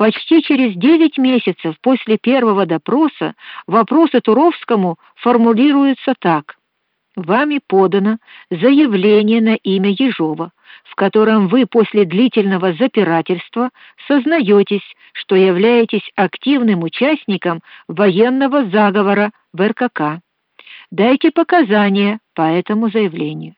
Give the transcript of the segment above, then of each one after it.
Почти через девять месяцев после первого допроса вопросы Туровскому формулируются так: Вами подано заявление на имя Ежова, в котором вы после длительного запирательства сознаетесь, что являетесь активным участником военного заговора в РКК. Дайте показания по этому заявлению.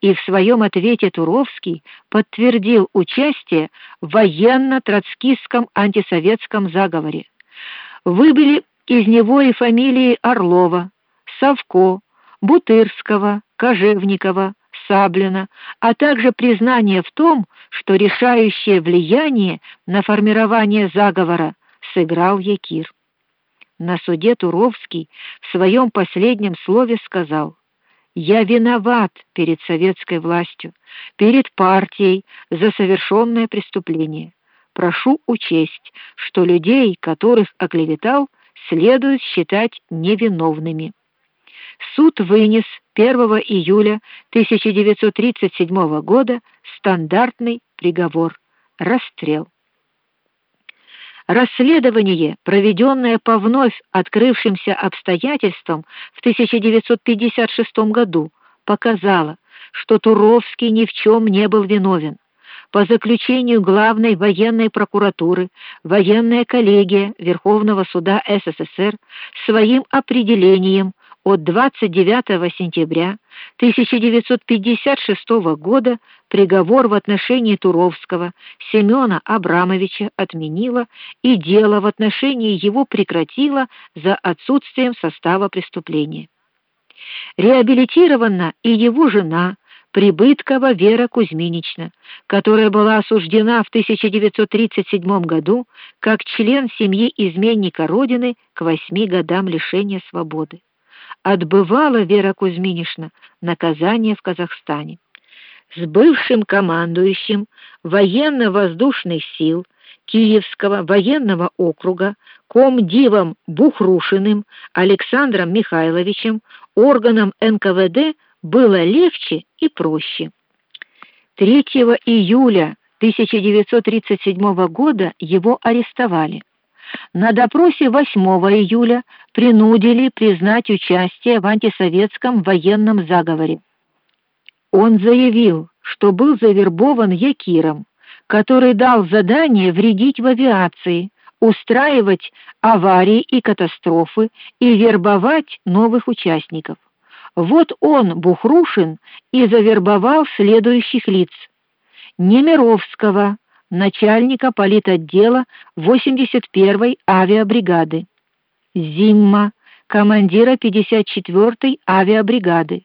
И в своем ответе Туровский подтвердил участие в военно-троцкистском антисоветском заговоре. Выбыли из него и фамилии Орлова, Савко, Бутырского, Кожевникова, Саблина, а также признание в том, что решающее влияние на формирование заговора сыграл Якир. На суде Туровский в своем последнем слове сказал: "Я виноват перед советской властью, перед партией за совершенное преступление. Прошу учесть, что людей, которых оклеветал, следует считать невиновными". Суд вынес 1 июля 1937 года стандартный приговор расстрел. Расследование, проведенное по вновь открывшимся обстоятельствам в 1956 году, показало, что Туровский ни в чем не был виновен. По заключению главной военной прокуратуры, военная коллегия Верховного суда СССР своим определением от 29 сентября 1956 года приговор в отношении Туровского Семёна Абрамовича отменила и дело в отношении его прекратила за отсутствием состава преступления. Реабилитирована и его жена Прибыткова Вера Кузьминична, которая была осуждена в 1937 году как член семьи изменника родины к восьми годам лишения свободы отбывала Вера Кузьминишна наказание в Казахстане. С бывшим командующим военно-воздушных сил Киевского военного округа комдивом Бухрушиным Александром Михайловичем органам НКВД было легче и проще. 3 июля 1937 года его арестовали. На допросе 8 июля принудили признать участие в антисоветском военном заговоре. Он заявил, что был завербован Якиром, который дал задание вредить в авиации, устраивать аварии и катастрофы и вербовать новых участников. Вот он, Бухрушин, и завербовал следующих лиц: Немировского, начальника политотдела 81-й авиабригады, Зимма, командира 54-й авиабригады,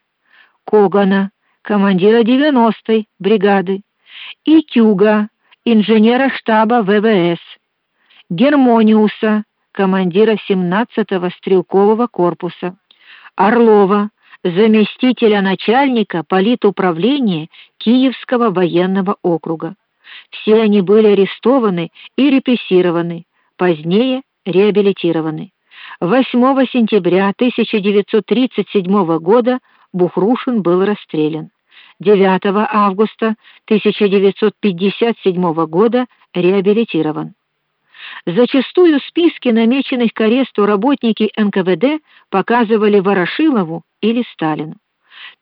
Когана, командира 90-й бригады, и Тюга, инженера штаба ВВС, Гермониуса, командира 17-го стрелкового корпуса, Орлова, заместителя начальника политуправления Киевского военного округа. Все они были арестованы и репрессированы, позднее реабилитированы. 8 сентября 1937 года Бухрушин был расстрелян. 9 августа 1957 года реабилитирован. Зачастую списки намеченных к аресту работники НКВД показывали Ворошилову или Сталину.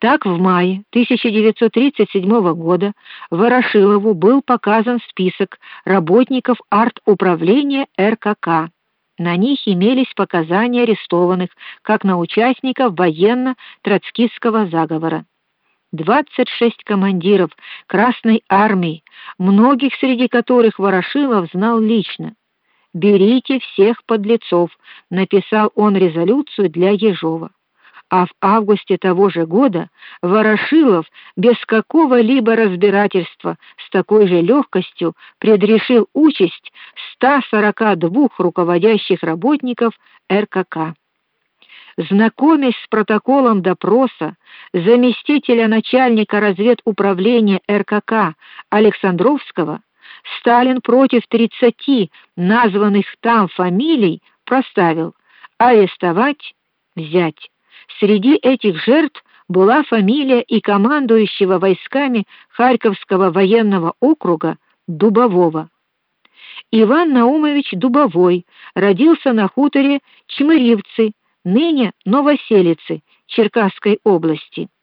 Так в мае 1937 года Ворошилову был показан список работников арт-управления РКК. На них имелись показания арестованных как на участников военно-троцкистского заговора. 26 командиров Красной армии, многих среди которых Ворошилов знал лично. Берите всех подлецов, написал он резолюцию для Ежова а в августе того же года Ворошилов без какого-либо разбирательства с такой же легкостью предрешил участь 142 руководящих работников РКК. Знакомясь с протоколом допроса заместителя начальника разведуправления РКК Александровского, Сталин против 30 названных там фамилий проставил арестовать, взять. Среди этих жертв была фамилия и командующего войсками Харьковского военного округа Дубового. Иван Наумович Дубовой родился на хуторе Чмыривцы, ныне Новоселицы Черкасской области.